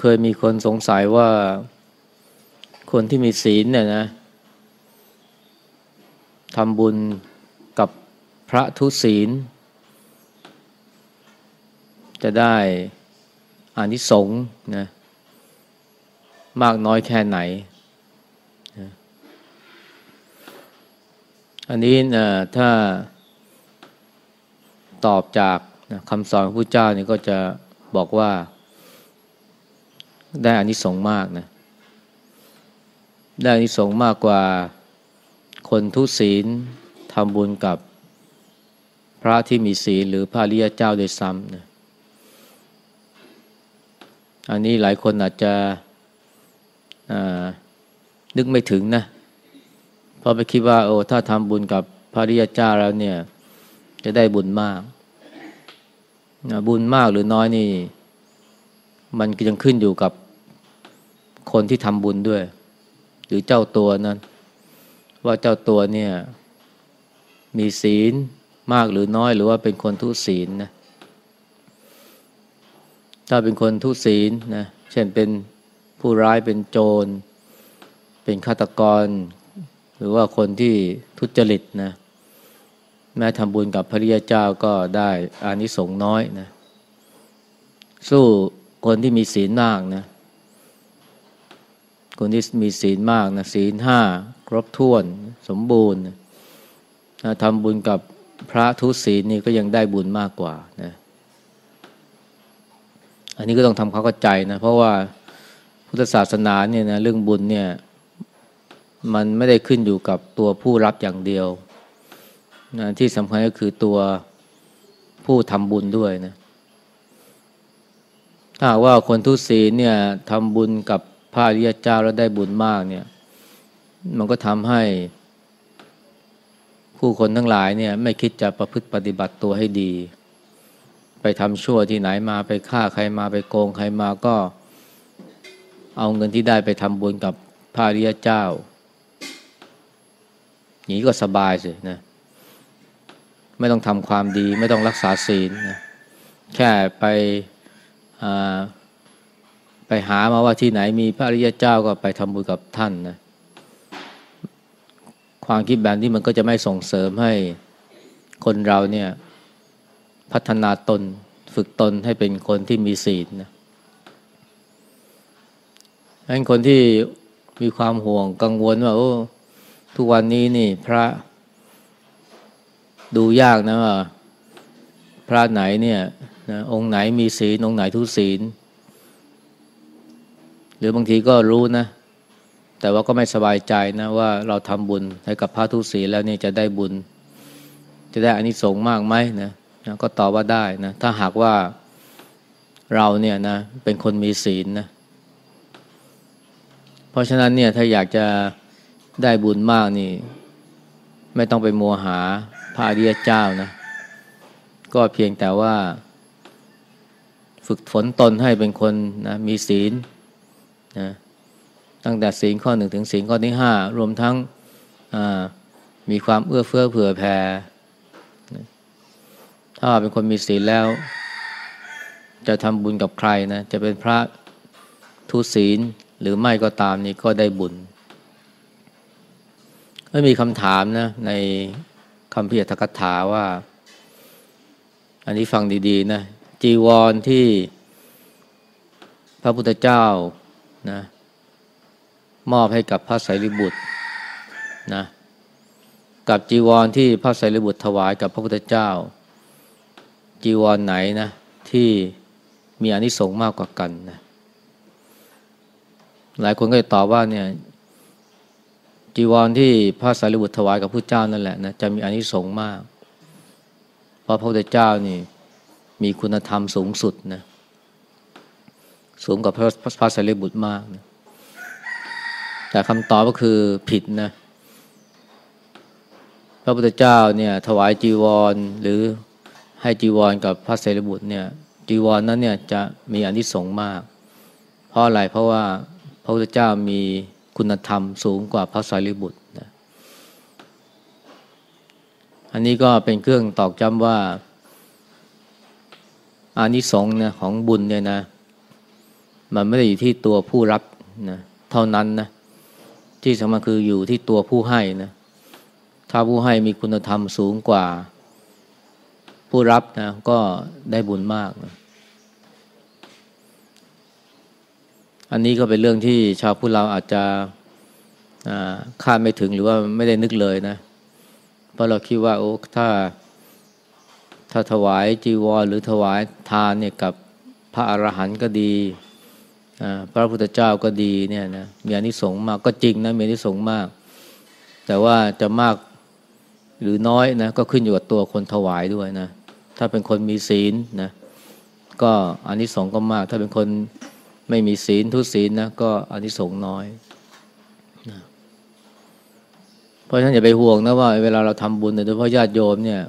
เคยมีคนสงสัยว่าคนที่มีศีลเนี่ยนะทำบุญกับพระทุศีล จะได้อานิสงส์นะมากน้อยแค่ไหน อันนี้นะถ้าตอบจากนะคำสอนของพระเจ้านี่ก็จะบอกว่า ได้อานิสงส์มากนะได้อานิสงส์มากกว่าคนทุศีลทำบุญกับพระที่มีศีลหรือพระริยเจ้าโดยซ้ำนะอันนี้หลายคนอาจจะนึกไม่ถึงนะเพราะไปคิดว่าโอ้ถ้าทำบุญกับพระริยเจ้าแล้วเนี่ย จะได้บุญมากบุญมากหรือน้อยนี่ มันยังขึ้นอยู่กับ คนที่ทำบุญด้วย หรือเจ้าตัวนั้น ว่าเจ้าตัวเนี่ย มีศีลมากหรือน้อยหรือว่าเป็นคนทุศีลนะถ้าเป็นคนทุศีลนะเช่นเป็นผู้ร้ายเป็นโจร เป็นฆาตกร หรือว่าคนที่ทุจริตนะแม้ทำบุญกับพระริยเจ้าก็ได้อานิสงส์น้อยนะสู้คนที่มีศีลมากนะ คนที่มีศีลมากนะศีลห้าครบถ้วนสมบูรณ์นะทำบุญกับพระทุศีลนี่ก็ยังได้บุญมากกว่านะอันนี้ก็ต้องทำความเข้าใจนะ เพราะว่าพุทธศาสนาเนี่ยนะเรื่องบุญเนี่ย มันไม่ได้ขึ้นอยู่กับตัวผู้รับอย่างเดียวนะที่สำคัญก็คือตัวผู้ทำบุญด้วยนะถ้าว่าคนทุศีลเนี่ยทำบุญกับ พระอริยเจ้าแล้วได้บุญมากเนี่ย มันก็ทำให้ ผู้คนทั้งหลายเนี่ย ไม่คิดจะประพฤติปฏิบัติตัวให้ดี ไปทำชั่วที่ไหนมาไปฆ่าใครมาไปโกงใครมาก็ เอาเงินที่ได้ไปทำบุญกับพระอริยเจ้าอย่างนี้ก็สบายสินะไม่ต้องทำความดี ไม่ต้องรักษาศีลนะแค่ไป ไปหามาว่าที่ไหนมีพระอริยเจ้าก็ไปทำบุญกับท่านนะความคิดแบบนี้มันก็จะไม่ส่งเสริมให้คนเราเนี่ยพัฒนาตนฝึกตนให้เป็นคนที่มีศีลนะให้คนที่มีความห่วงกังวลว่าโอ้ทุกวันนี้นี่พระดูยากนะว่าพระไหนเนี่ยนะองค์ไหนมีศีลองค์ไหนทุศีล รือบางทีก็รู้นะ แต่ว่าก็ไม่สบายใจนะว่าเราทำบุญให้กับพระทุศีแล้วนี่จะได้บุญ จะได้อานิสงส์มากไหมนะนะก็ตอบว่าได้นะ ถ้าหากว่าเราเนี่ยนะเป็นคนมีศีลนะเพราะฉะนั้นเนี่ยถ้าอยากจะได้บุญมากนี่ ไม่ต้องไปมัวหาพระอริยเจ้านะ ก็เพียงแต่ว่า ฝึกฝนตนให้เป็นคนนะมีศีล นะตั้งแต่ศีลข้อหนึ่งถึงศีลข้อที่ห้ารวมทั้งมีความเอื้อเฟื้อเผื่อแผ่ถ้าเป็นคนมีศีลแล้ว จะทำบุญกับใครนะจะเป็นพระทุศีลหรือไม่ก็ตามนี่ก็ได้บุญไม่มีคำถามนะในคำพิจารถาว่า อันนี้ฟังดีๆนะจีวรที่พระพุทธเจ้า นะมอบให้กับพระไสรีบุตรนะกับจีวรที่พระไสรีบุตรถวายกับพระพุทธเจ้า จีวรไหนนะที่มีอนิสงส์มากกว่ากันนะหลายคนก็จะตอบว่าเนี่ยจีวรที่พระสารีบุตรถวายกับพระเจ้านั่นแหละนะจะมีอนิสงส์มาก เพราะพระพุทธเจ้านี่มีคุณธรรมสูงสุดนะ สูงกว่าพระพระสารีบุตรมากนะแต่คำตอบก็คือผิดนะ พระพุทธเจ้าเนี่ยถวายจีวรหรือให้จีวรกับพระสารีบุตรเนี่ยจีวรนั้นเนี่ยจะมีอนิสงส์มาก เพราะอะไรเพราะว่าพระพุทธเจ้ามีคุณธรรมสูงกว่าพระสารีบุตรนะอันนี้ก็เป็นเครื่องตอกจำว่าอานิสงส์นะของบุญเนี่ยนะ มันไม่ได้อยู่ที่ตัวผู้รับนะเท่านั้นนะที่สำคัญคืออยู่ที่ตัวผู้ให้นะถ้าผู้ให้มีคุณธรรมสูงกว่า ผู้รับนะก็ได้บุญมากนะอันนี้ก็เป็นเรื่องที่ชาวพุทธเราอาจจะคาดไม่ถึงหรือว่าไม่ได้นึกเลยนะ เพราะเราคิดว่าโอ้ถ้าถ้าถวายจีวรหรือถวายทานเนี่ยกับพระอรหันต์ก็ดี พระพุทธเจ้าก็ดีเนี่ยนะมีอนิสงส์มากก็จริงนะมีอนิสงส์มาก แต่ว่าจะมากหรือน้อยนะก็ขึ้นอยู่กับตัวคนถวายด้วยนะถ้าเป็นคนมีศีลนะก็อานิสงส์ก็มาก ถ้าเป็นคนไม่มีศีลทุศีลนะก็อานิสงส์น้อยนะเพราะฉะนั้นอย่าไปห่วงนะว่าเวลาเราทำบุญโดยเฉพาะญาติโยมเนี่ย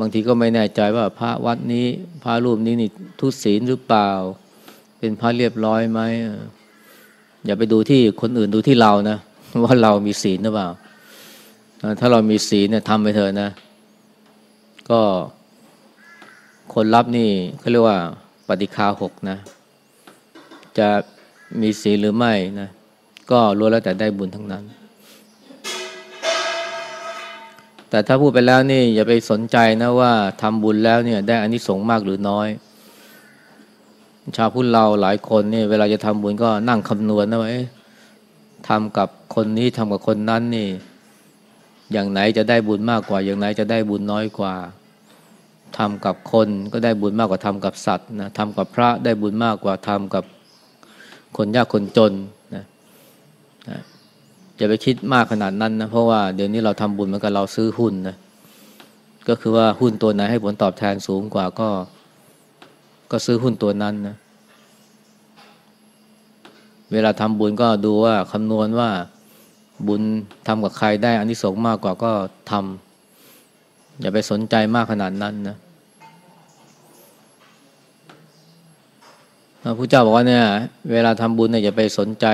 บางทีก็ไม่แน่ใจว่าพระวัดนี้พระรูปนี้นี่ทุศีลหรือเปล่า เป็นพระเรียบร้อยไหมอย่าไปดูที่คนอื่นดูที่เรานะว่าเรามีศีลหรือเปล่า ถ้าเรามีศีลเนี่ยทำไปเถอะนะ ก็คนรับนี่เขาเรียกว่า ปฏิคาหกนะ จะมีศีลหรือไม่นะ ก็รู้แล้วแต่ได้บุญทั้งนั้น แต่ถ้าพูดไปแล้วนี่อย่าไปสนใจนะว่าทำบุญแล้วเนี่ย ได้อานิสงส์มากหรือน้อย ชาวพุทธเราหลายคนนี่เวลาจะทำบุญก็นั่งคำนวณนะว่าทำกับคนนี้ทำกับคนนั้นนี่ อย่างไหนจะได้บุญมากกว่า อย่างไหนจะได้บุญน้อยกว่าทำกับคนก็ได้บุญมากกว่าทำกับสัตว์นะทำกับพระได้บุญมากกว่าทำกับคนยากคนจนนะนะอย่าไปคิดมากขนาดนั้นนะเพราะว่าเดี๋ยวนี้เราทำบุญเหมือนกับเราซื้อหุ้นนะก็คือว่าหุ้นตัวไหนให้ผลตอบแทนสูงกว่าก็ ก็ซื้อหุ้นตัวนั้นนะ เวลาทำบุญก็ดูว่าคำนวณว่าบุญทำกับใครได้อันที่สงมากกว่าก็ทำอย่าไปสนใจมากขนาดนั้นนะพระพุทธเจ้าบอกว่าเนี่ย เวลาทำบุญเนี่ยอย่าไปสนใจ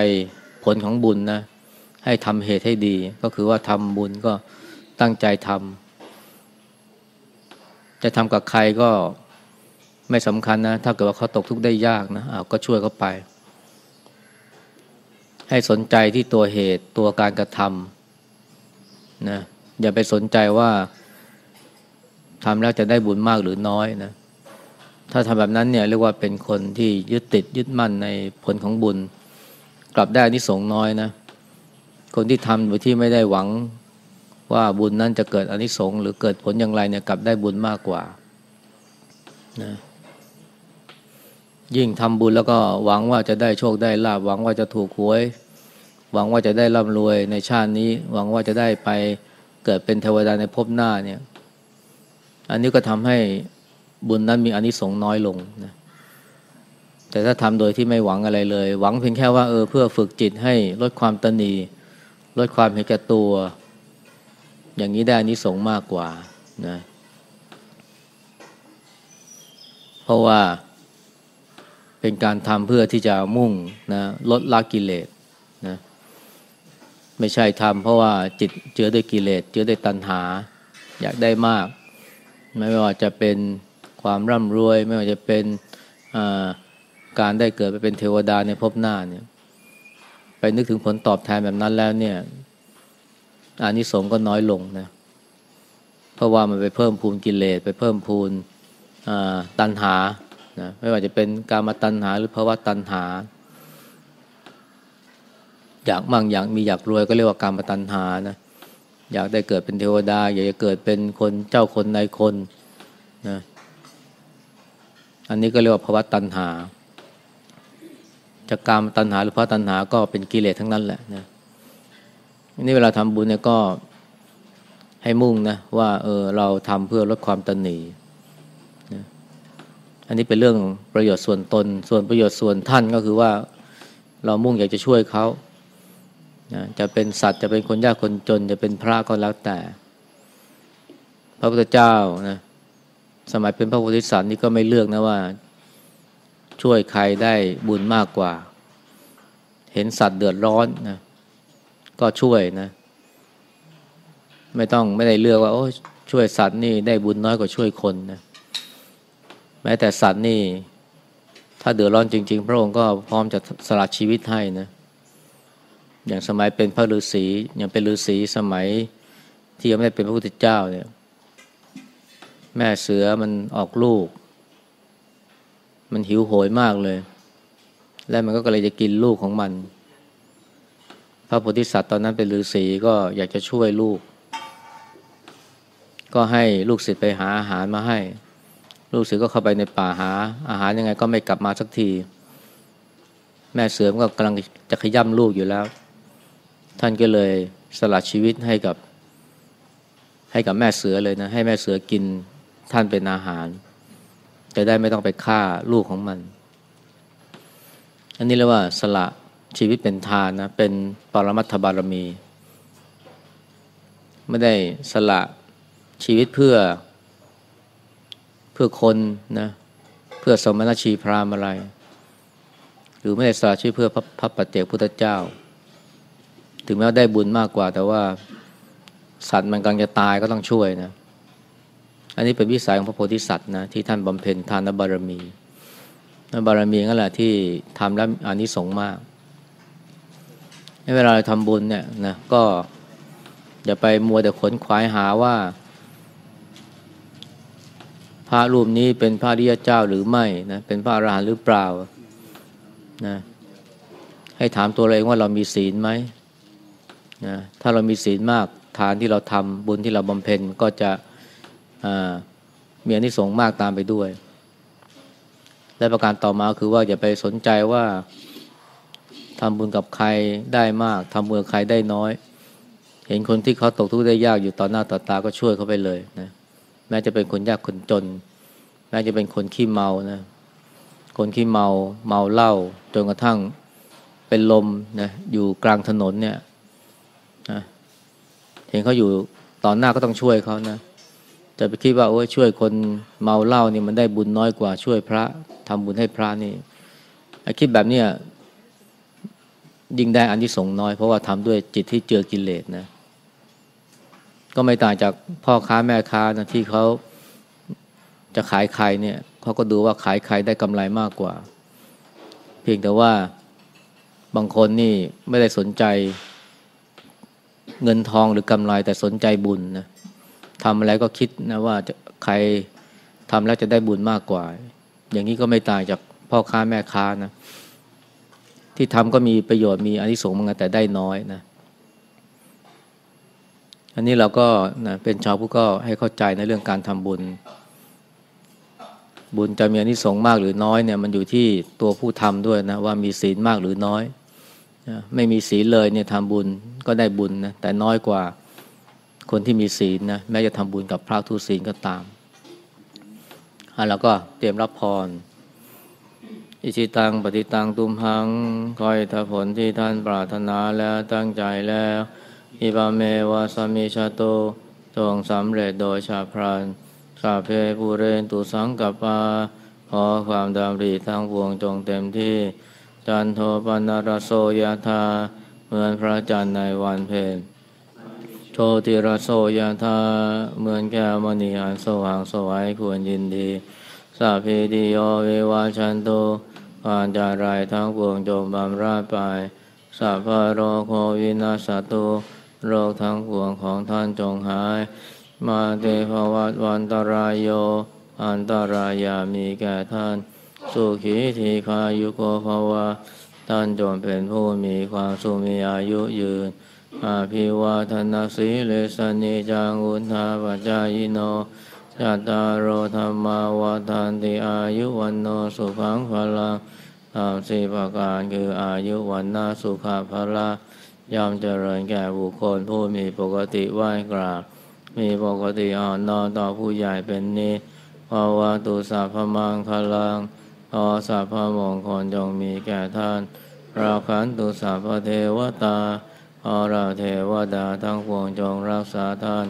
ผลของบุญนะ ให้ทำเหตุให้ดี ก็คือว่าทำบุญก็ตั้งใจทำจะทำกับใครก็ ไม่สำคัญนะ ถ้าเกิดว่าเขาตกทุกข์ได้ยากนะอาก็ช่วยเขาไป ให้สนใจที่ตัวเหตุตัวการกระทำนะอย่าไปสนใจว่าทำแล้วจะได้บุญมากหรือน้อยนะถ้าทำแบบนั้นเนี่ยเรียกว่าเป็นคนที่ยึดติดยึดมั่นในผลของบุญ กลับได้นิสงน้อยนะคนที่ทำโดยที่ไม่ได้หวังว่าบุญนั้นจะเกิดอนิสงส์หรือเกิดผลอย่างไรเนี่ยกลับได้บุญมากกว่านะ ยิ่งทำบุญแล้วก็หวังว่าจะได้โชคได้ลาบหวังว่าจะถูกหวย หวังว่าจะได้ร่ำรวยในชาตินี้ หวังว่าจะได้ไปเกิดเป็นเทวดาในภพหน้าเนี่ยอันนี้ก็ทำให้บุญนั้นมีอนิสงส์น้อยลงนะแต่ถ้าทำโดยที่ไม่หวังอะไรเลย หวังเพียงแค่ว่าเออเพื่อฝึกจิตให้ลดความตนี ลดความเห็นแก่ตัว อย่างนี้ได้อนิสงส์มากกว่านะเพราะว่า เป็นการทำเพื่อที่จะมุ่งนะลดละกิเลสนะไม่ใช่ทำเพราะว่าจิตเจือด้วยกิเลสเจือด้วยตัณหา อยากได้มาก ไม่ว่าจะเป็นความร่ำรวย ไม่ว่าจะเป็นการได้เกิดไปเป็นเทวดาในภพหน้าเนี่ยไปนึกถึงผลตอบแทนแบบนั้นแล้วเนี่ยอานิสงส์ก็น้อยลงนะเพราะว่ามันไปเพิ่มพูนกิเลสไปเพิ่มพูนตัณหา นะไม่ว่าจะเป็นการมาตัณหาหรือภาวะตัณหา อยากมั่งอยากมีอยากรวยก็เรียกว่าการมาตัณหานะอยากได้เกิดเป็นเทวดา อยากจะเกิดเป็นคนเจ้าคนนายคนนะอันนี้ก็เรียกว่าภาวะตัณหาจากการตัณหาหรือพระตัณหาก็เป็นกิเลสทั้งนั้นแหละนะนี่เวลาทำบุญเนี่ยก็ให้มุ่งนะว่าเออเราทำเพื่อลดความตันหนี อันนี้เป็นเรื่องประโยชน์ส่วนตน ส่วนประโยชน์ส่วนท่านก็คือว่าเรามุ่งอยากจะช่วยเขานะจะเป็นสัตว์จะเป็นคนยากคนจน จะเป็นพระก็แล้วแต่ พระพุทธเจ้านะสมัยเป็นพระโพธิสัตว์นี่ก็ไม่เลือกนะว่า ช่วยใครได้บุญมากกว่า เห็นสัตว์เดือดร้อนนะก็ช่วยนะ ไม่ต้องไม่ได้เลือกว่าโอ้ช่วยสัตว์นี่ได้บุญน้อยกว่าช่วยคนนะ แม้แต่สัตว์นี่ ถ้าเดือดร้อนจริง ๆ พระองค์ก็พร้อมจะสละชีวิตให้นะ อย่างสมัยเป็นพระฤาษีอย่างเป็นฤาษีสมัยที่ยังไม่ได้เป็นพระพุทธเจ้าเนี่ย แม่เสือมันออกลูก มันหิวโหยมากเลย และมันก็เลยจะกินลูกของมัน พระโพธิสัตว์ตอนนั้นเป็นฤาษีก็อยากจะช่วยลูก ก็ให้ลูกศิษย์ไปหาอาหารมาให้ ลูกศิษย์ก็เข้าไปในป่าหา อาหารยังไงก็ไม่กลับมาสักที แม่เสือมันก็กำลังจะขย่ำลูกอยู่แล้ว ท่านก็เลยสละชีวิตให้กับ ให้กับแม่เสือเลยนะ ให้แม่เสือกินท่านเป็นอาหาร จะได้ไม่ต้องไปฆ่าลูกของมัน อันนี้เรียกว่าสละชีวิตเป็นทานนะเป็นปรมัตถบารมี ไม่ได้สละชีวิตเพื่อ พื่อคนนะเพื่อสมณชีพรามอะไร หรือไม่ได้สละชีวิตเพื่อพระพระปัจเจกพุทธเจ้า ถึงแม้ว่าได้บุญมากกว่า แต่ว่าสัตว์มันกำลังจะตายก็ต้องช่วยนะอันนี้เป็นวิสัยของพระโพธิสัตว์นะที่ท่านบำเพ็ญทานบารมีบารมีนั่นแหละที่ทำแล้วอานิสงส์มากเวลาเราทำบุญเนี่ยนะก็อย่าไปมัวแต่ขนขวายหาว่า พระรูปนี้เป็นพระริยเจ้าหรือไม่นะเป็นพระอรหันต์หรือเปล่านะให้ถามตัวเราเองว่าเรามีศีลไหมนะถ้าเรามีศีลมากทานที่เราทำบุญที่เราบำเพ็ญก็จะมีอนิสงส์มากตามไปด้วย และประการต่อมาคือว่าอย่าไปสนใจว่าทำบุญกับใครได้มากทำบุญกับใครได้น้อย เห็นคนที่เขาตกทุกข์ได้ยากอยู่ต่อหน้าต่อตาก็ช่วยเขาไปเลยนะ แม้จะเป็นคนยากคนจน แม้จะเป็นคนขี้เมานะคนขี้เมาเมาเหล้าจนกระทั่งเป็นลมนะอยู่กลางถนนเนี่ยนะเห็นเขาอยู่ต่อหน้าก็ต้องช่วยเขานะจะไปคิดว่าโอ้ยช่วยคนเมาเหล้านี่มันได้บุญน้อยกว่าช่วยพระทำบุญให้พระนี่ไอคิดแบบเนี้ยยิ่งได้อันที่สงน้อย เพราะว่าทำด้วยจิตที่เจือกิเลสนะ ก็ไม่ต่างจากพ่อค้าแม่ค้านะที่เขาจะขายใครเนี่ยเขาก็ดูว่าขายใครได้กำไรมากกว่า เพียงแต่ว่าบางคนนี่ไม่ได้สนใจเงินทองหรือกำไรแต่สนใจบุญนะทำอะไรก็คิดนะว่าจะใครทำแล้วจะได้บุญมากกว่า อย่างนี้ก็ไม่ต่างจากพ่อค้าแม่ค้านะที่ทำก็มีประโยชน์มีอนิสงส์มันแต่ได้น้อยนะ อันนี้เราก็นะเป็นชาวผู้ก็ให้เข้าใจในเรื่องการทำบุญ บุญจะมีอนิสงส์มากหรือน้อยเนี่ยมันอยู่ที่ตัวผู้ทำด้วยนะว่ามีศีลมากหรือน้อยนะไม่มีศีลเลยเนี่ยทำบุญก็ได้บุญนะแต่น้อยกว่าคนที่มีศีลนะแม้จะทำบุญกับพระทุศีลก็ตามอะแล้วก็เตรียมรับพรอิชิตังปฏิตังตุมหังคอยถ้าผลที่ท่านปรารถนาแล้วตั้งใจแล้ว อิบาเมวาสมิชาโตจงสำเร็จโดยชาพรานสาเพปูเรนตุสังกับปาขอความดำริทั้งวงจงเต็มที่ จันโทปนารโสยธาเหมือนพระจันทร์ในวันเพ็ญโชติรโสยธาเหมือนแก้วมณีอันสว่างสวัยควรยินดีสัพพิติโยวิวาชันโตการจารายทั้งปวงจงบำราไปสัพพโรโควินาสตุ โรคทั้งปวงของท่านจงหาย มาเตภวัตวันตรายโย อันตรายามีแก่ท่าน สุขีทีคายุโกภวะท่านจงเป็นผู้มีความสุมีอายุยืน อาภิวาทนาสีเลสนิจังอุทาปัจจายโนจัตตารโอธรรมาวาทานติอายุวันโนสุขังพลังตามสี่ประการคืออายุวันนาสุขาพละ ยอมเจริญแก่บุคคลผู้มีปกติไหว้กราบ มีปกติอ่อนนอนต่อผู้ใหญ่เป็นนิภาวะตุสัพพมังคลังขอสัพพมงคลจงมีแก่ท่าน ราขันตุสัพพเทวตาขอเราเทวดาทั้งปวงจงรักษาท่าน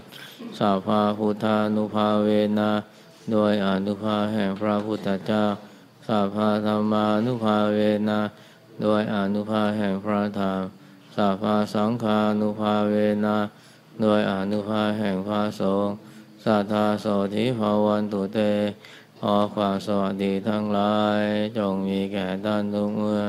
สัพพาพุทธานุภาเวนะโดยอนุภาแห่งพระพุทธเจ้าสัพพาธรรมานุภาเวนะโดยอนุภาแห่งพระธรรม สัพพาสังฆานุภาเวนะโดยอนุภาแห่งพระสงฆ์สัทธาโสธิภาวันตุเตขอความสวัสดีทั้งหลาย จงมีแก่ท่านทุกเมื่อ